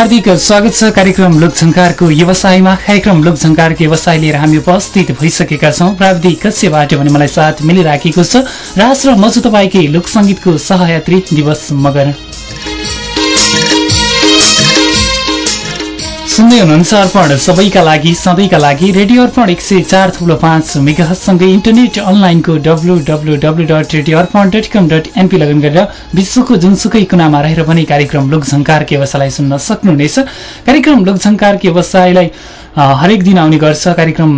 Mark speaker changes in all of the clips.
Speaker 1: हार्दिक स्वागत छ कार्यक्रम लोकझङ्कारको व्यवसायमा। कार्यक्रम लोकझङ्कारको व्यवसाय लिएर हामी उपस्थित भइसकेका छौँ। प्राविधिक कक्षबाट भने मलाई साथ मिलिराखेको छ। राज र मजु तपाईँकै लोकसङ्गीतको सहयात्री दिवस मगर। सुन्दै हुनुहुन्छ अर्पण। सबैका लागि सधैँका लागि रेडियो अर्पण एक सय चार थुप्रो पाँच मेगासँगै इन्टरनेट अनलाइनको W W W dot radio Arpan dot com dot NP लगन गरेर विश्वको जुनसुकै कुनामा रहेर पनि कार्यक्रम लोकझङ्कार व्यवसायलाई सुन्न सक्नुहुनेछ। कार्यक्रम लोकझङ्कार व्यवसायलाई हरेक दिन आउने गर्छ। कार्यक्रम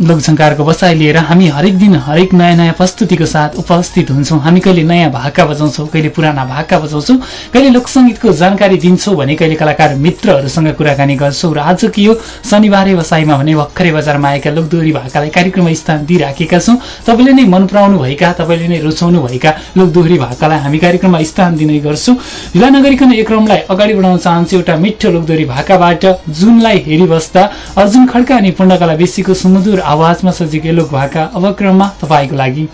Speaker 1: लोकझङ्कारको बसाइ लिएर हामी हरेक दिन हरेक नयाँ नयाँ प्रस्तुतिको साथ उपस्थित हुन्छौँ। हामी कहिले नयाँ भाका बजाउँछौँ कहिले पुराना भाका बजाउँछौँ कहिले लोकसङ्गीतको जानकारी दिन्छौँ भने कहिले कलाकार मित्रहरूसँग कुराकानी गर्छौँ र आजको यो शनिबारे बसाइमा भने भर्खरै बजारमा आएका लोकदोहोरी भाकालाई कार्यक्रममा स्थान दिइराखेका छौँ। तपाईँले नै मन पराउनु भएका तपाईँले नै रुचाउनु भएका लोकदोहोरी भाकालाई हामी कार्यक्रममा स्थान दिने गर्छौँ। ढिला नगरिकन यो क्रमलाई अगाडि बढाउन चाहन्छु एउटा मिठो लोकदोहोरी भाकाबाट जुनलाई हेरिबस्दा अर्जुन खड्का अनि पूर्णकला बेसीको सुमधुर आवाजमा सजिएको लोक भाका अवक्रममा तपाईँको लागि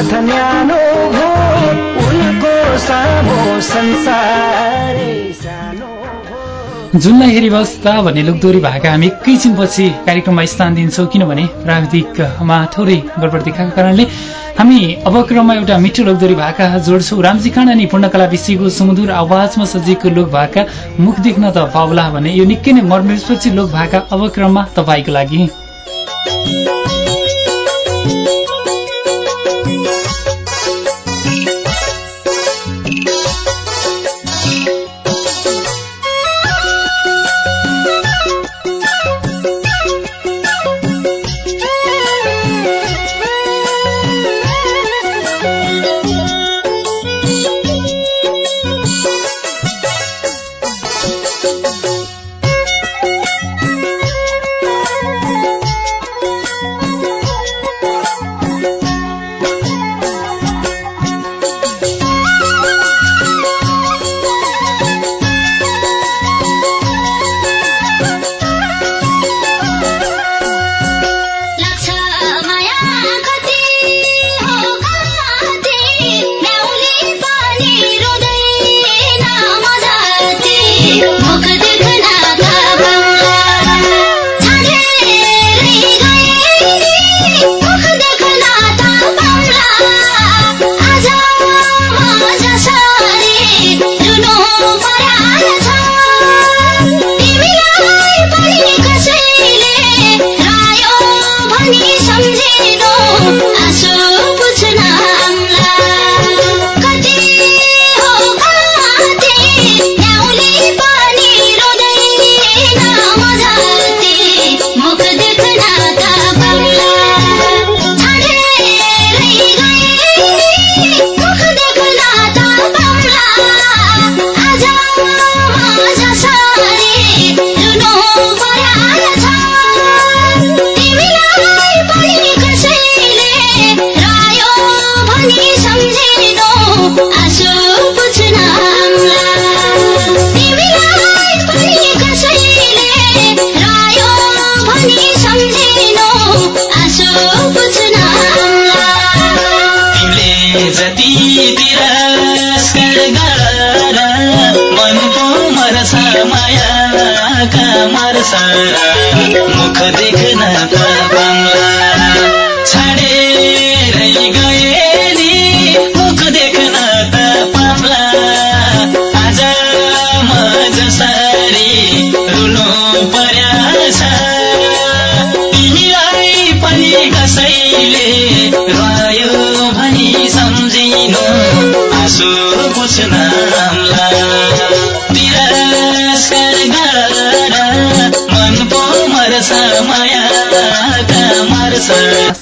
Speaker 2: साथ न्यानो भो उनको सामो संसारै
Speaker 1: जुनलाई हेरी बस्दा भन्ने लोकदोरी भाका हामी एकैछिनपछि कार्यक्रममा स्थान दिन्छौँ किनभने प्राविधिकमा थोरै गडबड देखाएको कारणले हामी अब क्रममा एउटा मिठो लोकदोरी भाका जोड्छौँ। रामजी खान अनि पूर्णकला विषयको सुमधुर आवाजमा सजिएको लोक भाका मुख देख्न त पाउला भने यो निकै नै मर्मेपछि लोक भाका अब क्रममा तपाईँको लागि।
Speaker 3: जति तिरस्कार गर मनको मर्छ मायाका मर्छ।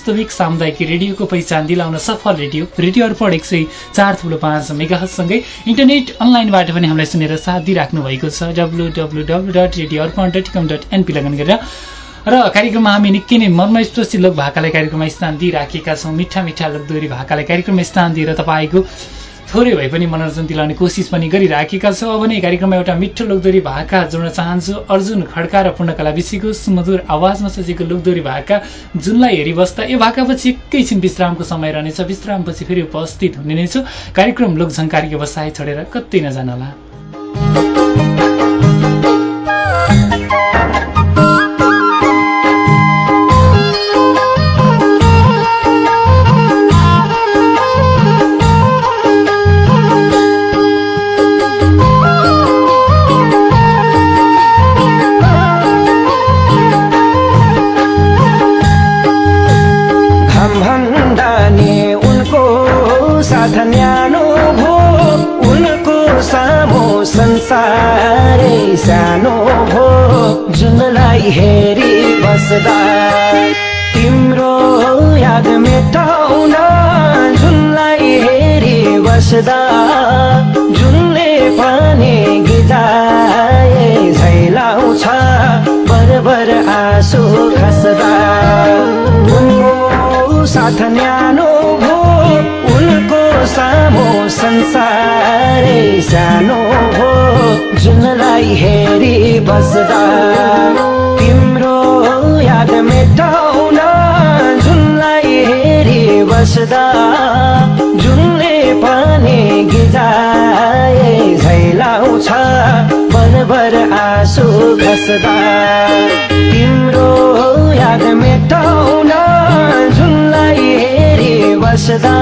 Speaker 1: वास्तविक सामुदायिक रेडियोको पहिचान दिलाउन सफल रेडियो रेडियो अर्पण एक सय चार थुलो पाँच मेगासँगै इन्टरनेट अनलाइनबाट पनि हामीलाई सुनेर साथ दिइराख्नु भएको छ। W W W dot radio Arpan dot com dot NP लगन गरेर। र कार्यक्रममा हामी निकै नै मर्मस्पर्शी लोक भाकालाई कार्यक्रममा स्थान दिइराखेका छौँ। मिठा मिठा लोकदोरी भाकालाई कार्यक्रममा स्थान दिएर तपाईँको थोरै भए पनि मनोरञ्जन दिलाउने कोसिस पनि गरिराखेका छौँ। अब नै कार्यक्रममा एउटा मिठो लोकदोरी भाका जोड्न चाहन्छु। अर्जुन खड्का र पूर्णकला विषयको सुमधुर आवाजमा सजिएको लोकदोरी भाका जुनलाई हेरी बस्दा यो भाकापछि एकैछिन विश्रामको समय रहनेछ। विश्रामपछि फेरि उपस्थित हुने नै छु। कार्यक्रम लोकझङ्कारी व्यवसाय छोडेर कतै नजानुहोला
Speaker 2: सानो भो जुनलाई हेरी बस्दा। तिम्रो याद मेटाउन जुनलाई हेरी बस्दा। जुनले पानी गिजाए झैलाउँछ बरबर आँसु खस्दा तिम्रो याद हेरी बस्दा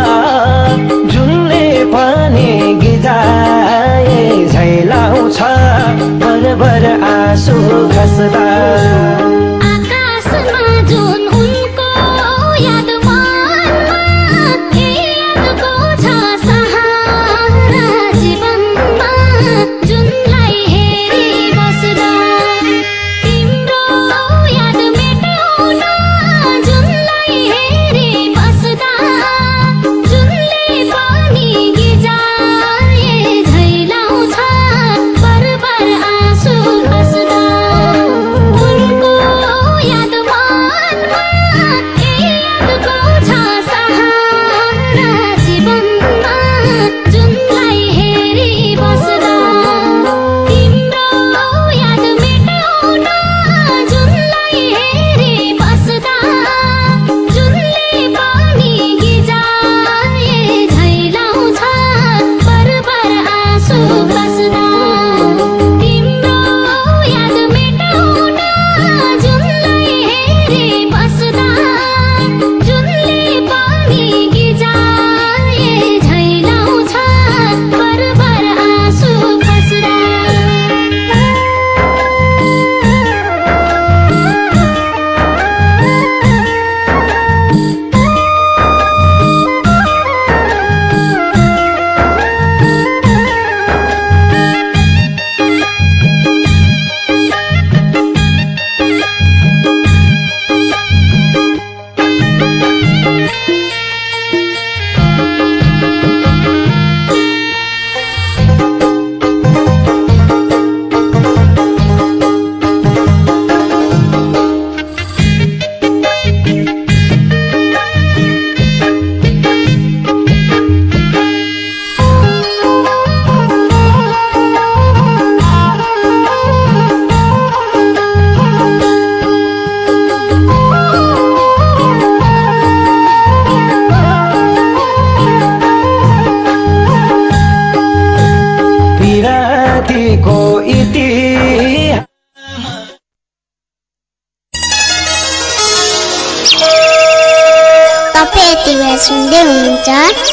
Speaker 2: जुनले पानी गिजाए झैलाउँछ बरबर आँसु खस्दा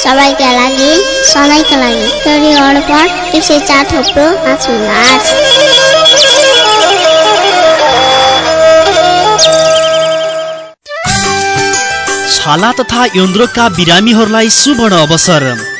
Speaker 4: सबैका लागि सधैँका लागि। रेडियो अर्पण एक सय चार थोप्रो
Speaker 5: छाला तथा यौनरोगका बिरामीहरूलाई सुवर्ण अवसर।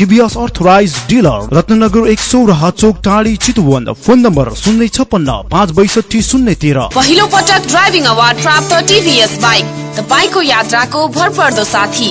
Speaker 6: टिभीएस अर्थराइज डिलर रत्नगर एक सौ र चोक टाढी चितुवन फोन नम्बर शून्य छप्पन्न पाँच बैसठी शून्य तेह्र।
Speaker 7: पहिलो पटक ड्राइभिङ अवार्ड प्राप्त टिभीएस बाइक। तपाईँको यात्राको भरपर्दो साथी।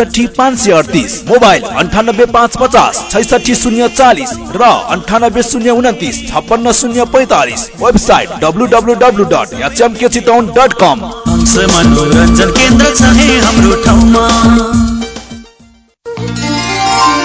Speaker 8: एकसठी पाँच सय अडतिस मोबाइल अन्ठानब्बे पाँच पचास छैसठी शून्य चालिस र अन्ठानब्बे शून्य उन्तिस छप्पन्न शून्य पैतालिस website W W W dot HMK Chitwan dot com.
Speaker 9: मनोरञ्जन केन्द्र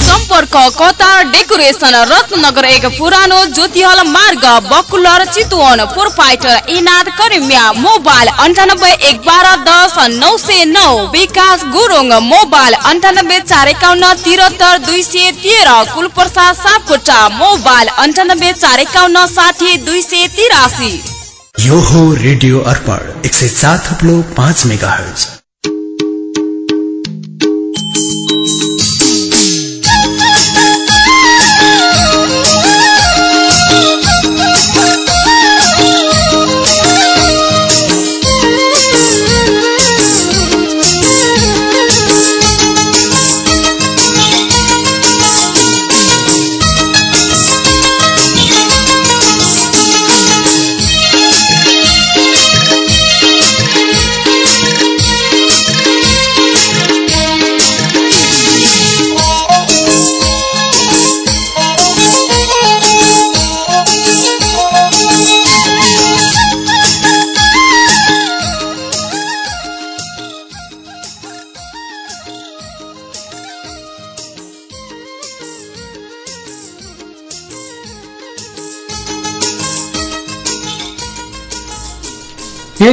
Speaker 7: सम्पर्क कतार डेकोरेसन रत्नगर एक पुरानो ज्योतिहल मार्ग बकुलर चितवन प्रोपाइटर इनाद करिमिया मोबाइल अन्ठानब्बे एक बाह्र दस नौ सय नौ विकास गुरुङ मोबाइल अन्ठानब्बे चार एकाउन्न तिहत्तर दुई सय तेह्र कुलप्रसाद सापकोटा मोबाइल अन्ठानब्बे चार एकाउन्न साठी दुई सय तिरासी।
Speaker 10: यो हो रेडियो अर्पण एक सय चार थप्लो पाँच मेगा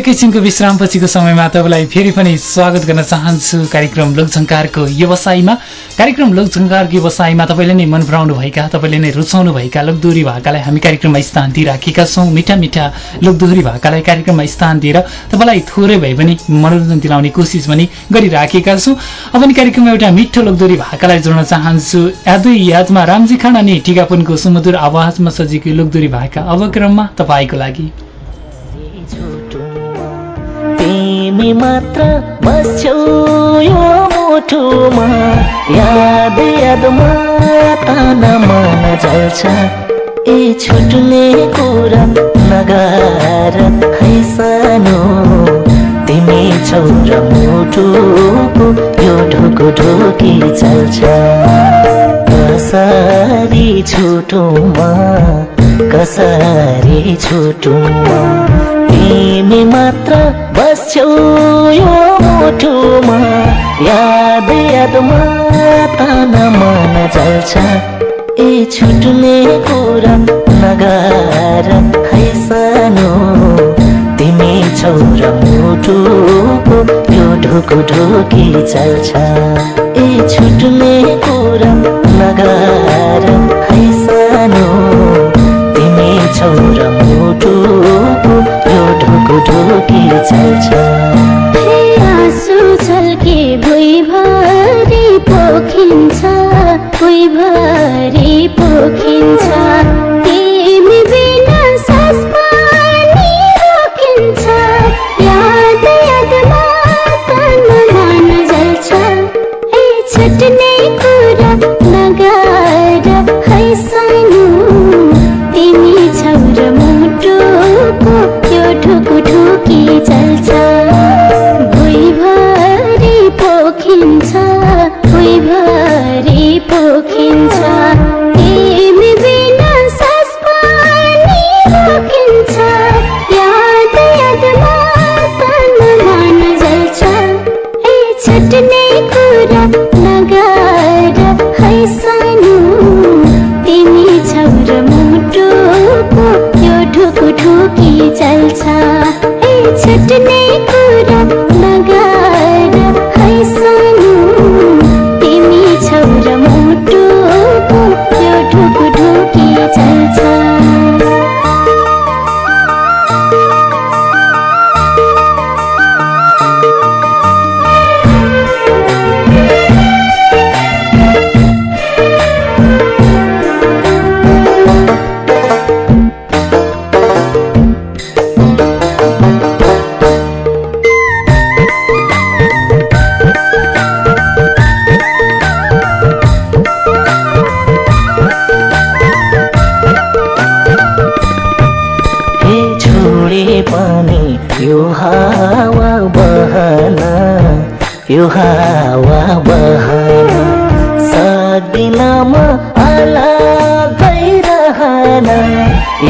Speaker 1: किसिमको विश्रामपछिको समयमा तपाईँलाई फेरि पनि स्वागत गर्न चाहन्छु कार्यक्रम लोकझङ्कारको व्यवसायमा। कार्यक्रम लोकझङ्कारको व्यवसायमा तपाईँले नै मन पराउनु भएका तपाईँले नै रुचाउनु भएका लोकदोहोरी भाकालाई हामी कार्यक्रममा स्थान दिइराखेका छौँ। मिठा मिठा लोकदोहोरी भाकालाई कार्यक्रममा स्थान दिएर तपाईँलाई थोरै भए पनि मनोरञ्जन दिलाउने कोसिस पनि गरिराखेका छौँ। अब नि कार्यक्रममा एउटा मिठो लोकदोहोरी भाकालाई जोड्न चाहन्छु। यादै यादमा रामजी खाना नि टिकापुनको सुमधुर आवाजमा सजिएको लोकदोहोरी भाका अब क्रममा तपाईँको लागि।
Speaker 11: तिमी मात्र बस्छौ यो मुठुमा। याद यादमा ताना मन जल्छ। ए छुट्ने कुरा नगार है सानो। तिमी छौ र मुठुको यो ढोको ढोकी चल्छ। कसरी छुटुमा कसरी छुटुमा। तिमी मात्र बस्छौ यो मुठुमा याद यादमा ताना मन चल्छ ए छुट्ने कुरा नगार है सानो। तिमी छौ र मुठुको यो ढोको ढोकी चल्छ। ए छुट्ने कुरा नगार है सानो। तिमी छौ र यो ढोको ढोकी चल्छ
Speaker 4: आँसु झल्के भुइँभरि पोखिन्छ भुइँभरि पोखिन्छ। कुरा है
Speaker 11: हावा बहन सक्दिन म अलगै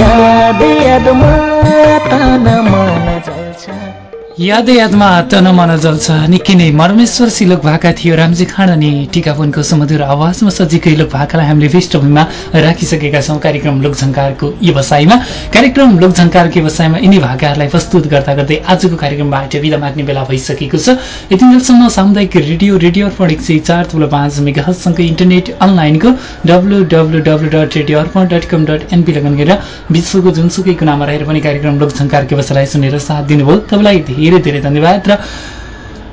Speaker 11: याद मन जल्छ
Speaker 1: यादै यादमा तन मन जल्छ। निकै नै मर्मेश्वर सिलोक भाका थियो। रामजी खाँड अनि टिकापुनको सुमधुर आवाजमा सजिकै लोक भाकालाई हामीले पृष्ठभूमिमा राखिसकेका छौँ। कार्यक्रम लोकझङ्कारको व्यवसायमा। कार्यक्रम लोकझङ्कारको व्यवसायमा यिनी भाकाहरूलाई प्रस्तुत गर्दा गर्दै आजको कार्यक्रमबाट विदा माग्ने बेला भइसकेको छ। यति बेलसम्म सामुदायिक रेडियो रेडियो अर्पण एक सय चार थुप्रो पाँच मेगासँगै इन्टरनेट अनलाइनको W W W dot radio Arpan dot com dot NP लगन गरेर विश्वको जुनसुकै कुनामा रहेर पनि कार्यक्रम लोकझङ्कारको व्यवसायलाई सुनेर साथ दिनुभयो। तपाईँलाई धेरै धेरै धन्यवाद र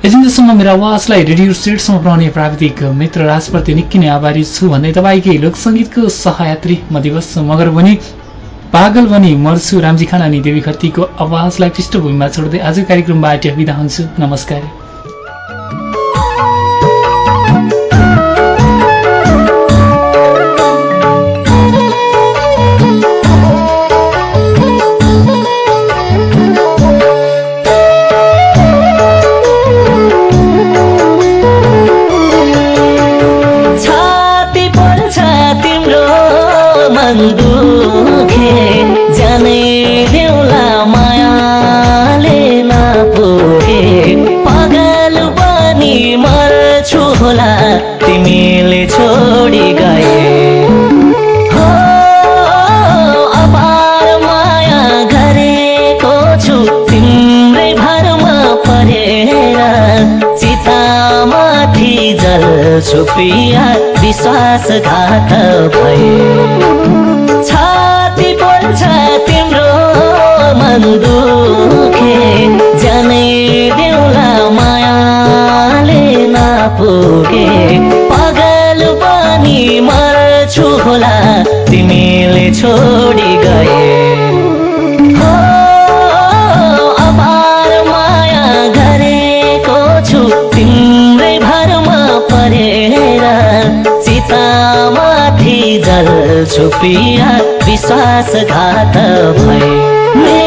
Speaker 1: यतिसम्म मेरो आवाजलाई रेडियो सेटसम्म पुऱ्याउने प्राविधिक मित्र राजप्रति निकै नै आभारी छु भन्दै तपाईँकै लोकसङ्गीतको सहयात्री म दिवस मगर पनि पागल पनि मर्छु रामजी खान अनि देवी खत्तीको आवाजलाई पृष्ठभूमिमा छोड्दै आज कार्यक्रमबाट बिदा हुन्छु। नमस्कार।
Speaker 11: छुपिया विश्वासघात भए। छाती पर्छ तिम्रो मन दुखे। जानै देउला मायाले नपुगे। पागल पनि मर्छु होला तिमीले छोडी गए जल छुपिया विश्वासघात भए।